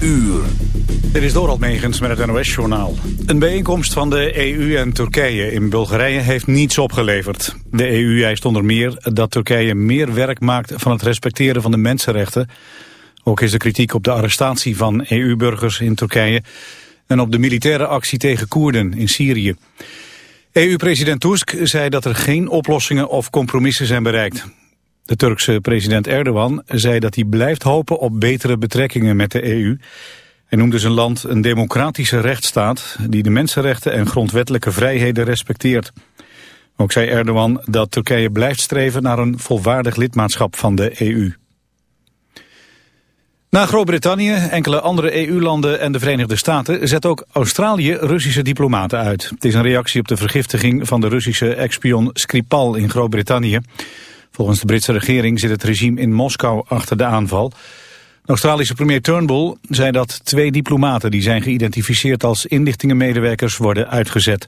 uur. Dit is Dorald Megens met het NOS-journaal. Een bijeenkomst van de EU en Turkije in Bulgarije heeft niets opgeleverd. De EU eist onder meer dat Turkije meer werk maakt van het respecteren van de mensenrechten. Ook is de kritiek op de arrestatie van EU-burgers in Turkije... en op de militaire actie tegen Koerden in Syrië. EU-president Tusk zei dat er geen oplossingen of compromissen zijn bereikt. De Turkse president Erdogan zei dat hij blijft hopen op betere betrekkingen met de EU. Hij noemde zijn land een democratische rechtsstaat die de mensenrechten en grondwettelijke vrijheden respecteert. Ook zei Erdogan dat Turkije blijft streven naar een volwaardig lidmaatschap van de EU. Na Groot-Brittannië, enkele andere EU-landen en de Verenigde Staten... zet ook Australië Russische diplomaten uit. Het is een reactie op de vergiftiging van de Russische ex-spion Skripal in Groot-Brittannië. Volgens de Britse regering zit het regime in Moskou achter de aanval. Australische premier Turnbull zei dat twee diplomaten... die zijn geïdentificeerd als inlichtingenmedewerkers worden uitgezet.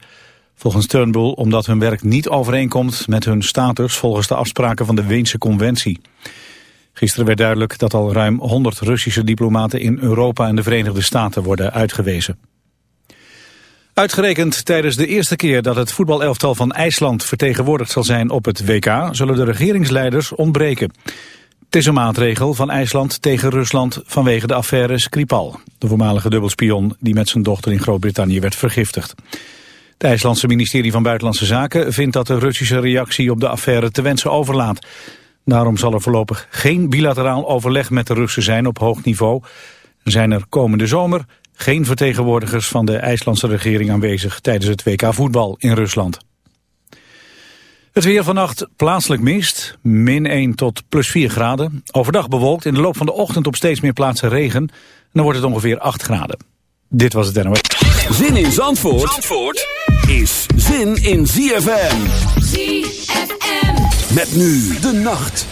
Volgens Turnbull omdat hun werk niet overeenkomt met hun status... volgens de afspraken van de Weense Conventie. Gisteren werd duidelijk dat al ruim 100 Russische diplomaten in Europa en de Verenigde Staten worden uitgewezen. Uitgerekend tijdens de eerste keer dat het voetbalelftal van IJsland vertegenwoordigd zal zijn op het WK, zullen de regeringsleiders ontbreken. Het is een maatregel van IJsland tegen Rusland vanwege de affaire Skripal, de voormalige dubbelspion die met zijn dochter in Groot-Brittannië werd vergiftigd. Het IJslandse ministerie van Buitenlandse Zaken vindt dat de Russische reactie op de affaire te wensen overlaat. Daarom zal er voorlopig geen bilateraal overleg met de Russen zijn op hoog niveau. Zijn er komende zomer geen vertegenwoordigers van de IJslandse regering aanwezig tijdens het WK voetbal in Rusland. Het weer vannacht plaatselijk mist, min 1 tot plus 4 graden. Overdag bewolkt, in de loop van de ochtend op steeds meer plaatsen regen. En dan wordt het ongeveer 8 graden. Dit was het NOS. Zin in Zandvoort, Zandvoort is zin in ZFM. ZFM. Met nu de nacht.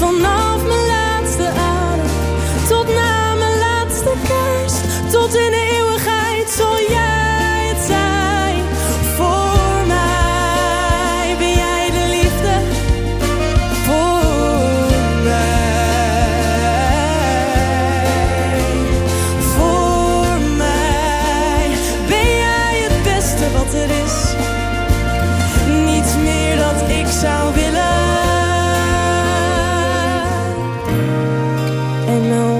Vanaf mijn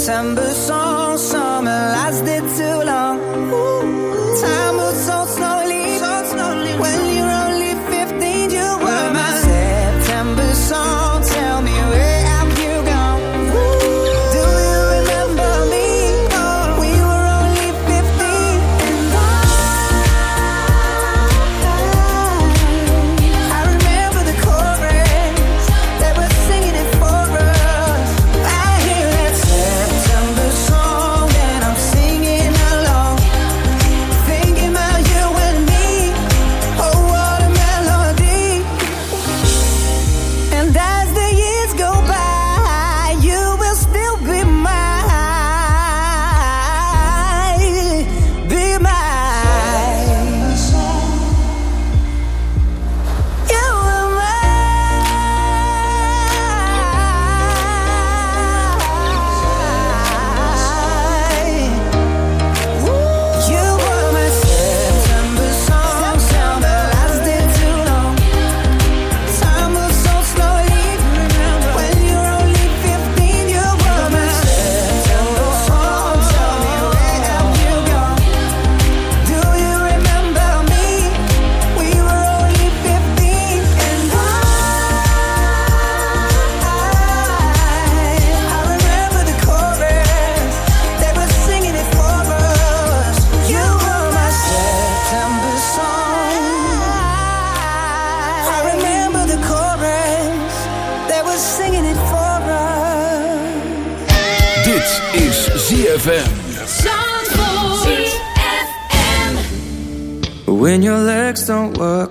September.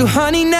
So honey now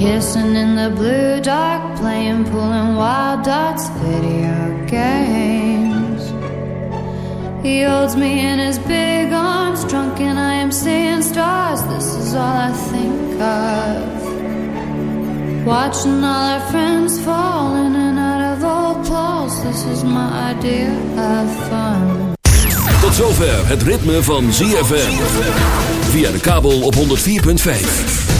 Kissing in the blue dark, playing and wild dots, video games. He holds me in his big arms, drunk, and I am seeing stars. This is all I think of. Watching all our friends fall in and out of old clothes. This is my idea of fun. Tot zover het ritme van ZFM. Via de kabel op 104.5.